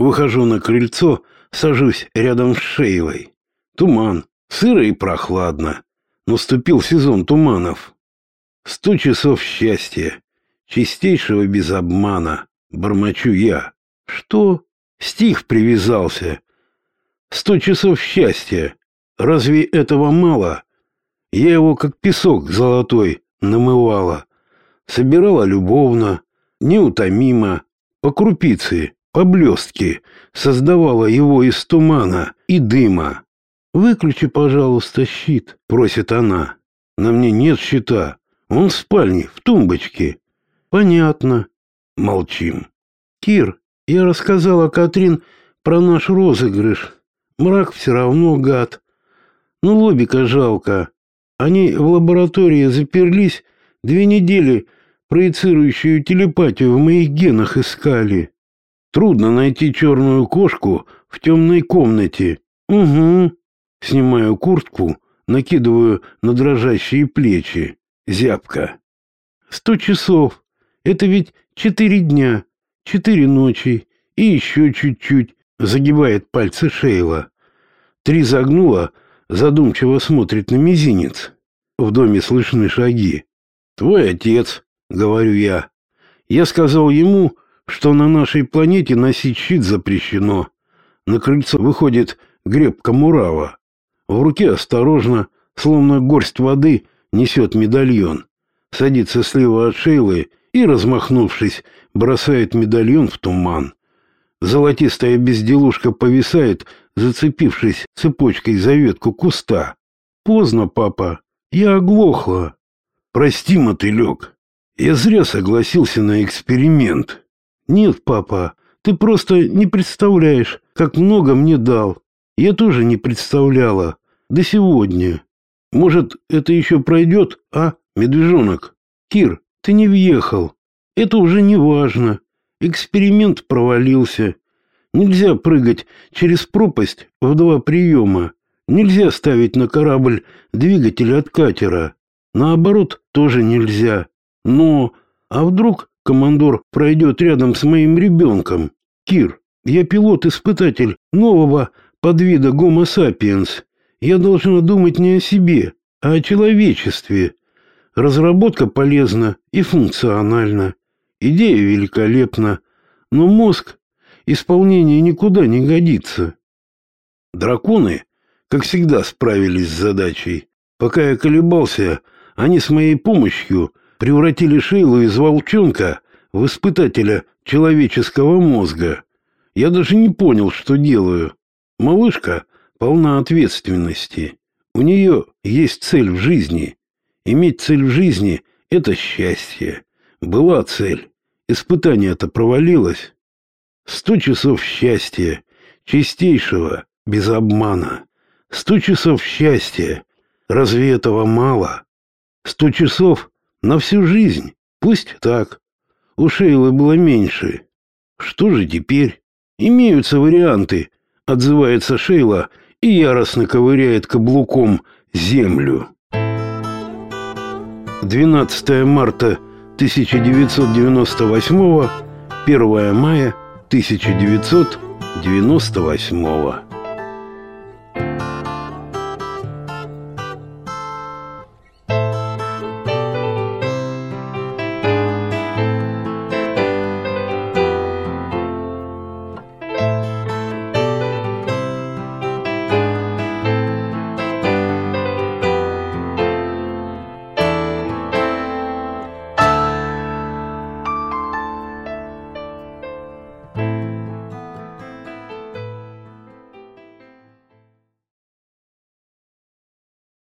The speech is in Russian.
Выхожу на крыльцо, сажусь рядом с Шейлой. Туман, сыро и прохладно. Наступил сезон туманов. Сто часов счастья, чистейшего без обмана, бормочу я. Что? Стих привязался. Сто часов счастья. Разве этого мало? Я его как песок золотой намывала. Собирала любовно, неутомимо, по крупице, по блестке, создавала его из тумана и дыма. «Выключи, пожалуйста, щит», — просит она. «На мне нет щита. Он в спальне, в тумбочке». «Понятно». Молчим. «Кир, я рассказала Катрин про наш розыгрыш. Мрак все равно гад. Ну, лобика жалко. Они в лаборатории заперлись, две недели проецирующую телепатию в моих генах искали. Трудно найти черную кошку в темной комнате. Угу. Снимаю куртку, накидываю на дрожащие плечи. Зябко. Сто часов. Это ведь четыре дня, четыре ночи и еще чуть-чуть. Загибает пальцы Шейла. Три загнула, задумчиво смотрит на мизинец. В доме слышны шаги. «Твой отец», — говорю я. Я сказал ему, что на нашей планете носить щит запрещено. На крыльцо выходит Гребка Мурава. В руке осторожно, словно горсть воды, несет медальон. Садится слева от Шейлы и, размахнувшись, бросает медальон в туман. Золотистая безделушка повисает, зацепившись цепочкой за ветку куста. Поздно, папа. Я оглохла. Прости, мотылек. Я зря согласился на эксперимент. Нет, папа, ты просто не представляешь, как много мне дал. Я тоже не представляла. До сегодня. Может, это еще пройдет, а, медвежонок? Кир, ты не въехал. Это уже не важно. Эксперимент провалился. Нельзя прыгать через пропасть в два приема. Нельзя ставить на корабль двигатель от катера. Наоборот, тоже нельзя. Но, а вдруг командор пройдет рядом с моим ребенком? Кир, я пилот-испытатель нового подвида Homo sapiens. Я должна думать не о себе, а о человечестве. Разработка полезна и функциональна. Идея великолепна, но мозг исполнение никуда не годится. Драконы, как всегда, справились с задачей. Пока я колебался, они с моей помощью превратили Шейлу из волчонка в испытателя человеческого мозга. Я даже не понял, что делаю. Малышка полна ответственности. У нее есть цель в жизни. Иметь цель в жизни — это счастье. Была цель. Испытание-то провалилось. Сто часов счастья, чистейшего, без обмана. Сто часов счастья. Разве этого мало? Сто часов на всю жизнь. Пусть так. У Шейлы было меньше. Что же теперь? Имеются варианты, отзывается Шейла и яростно ковыряет каблуком землю. 12 марта 1998, 1 мая 1998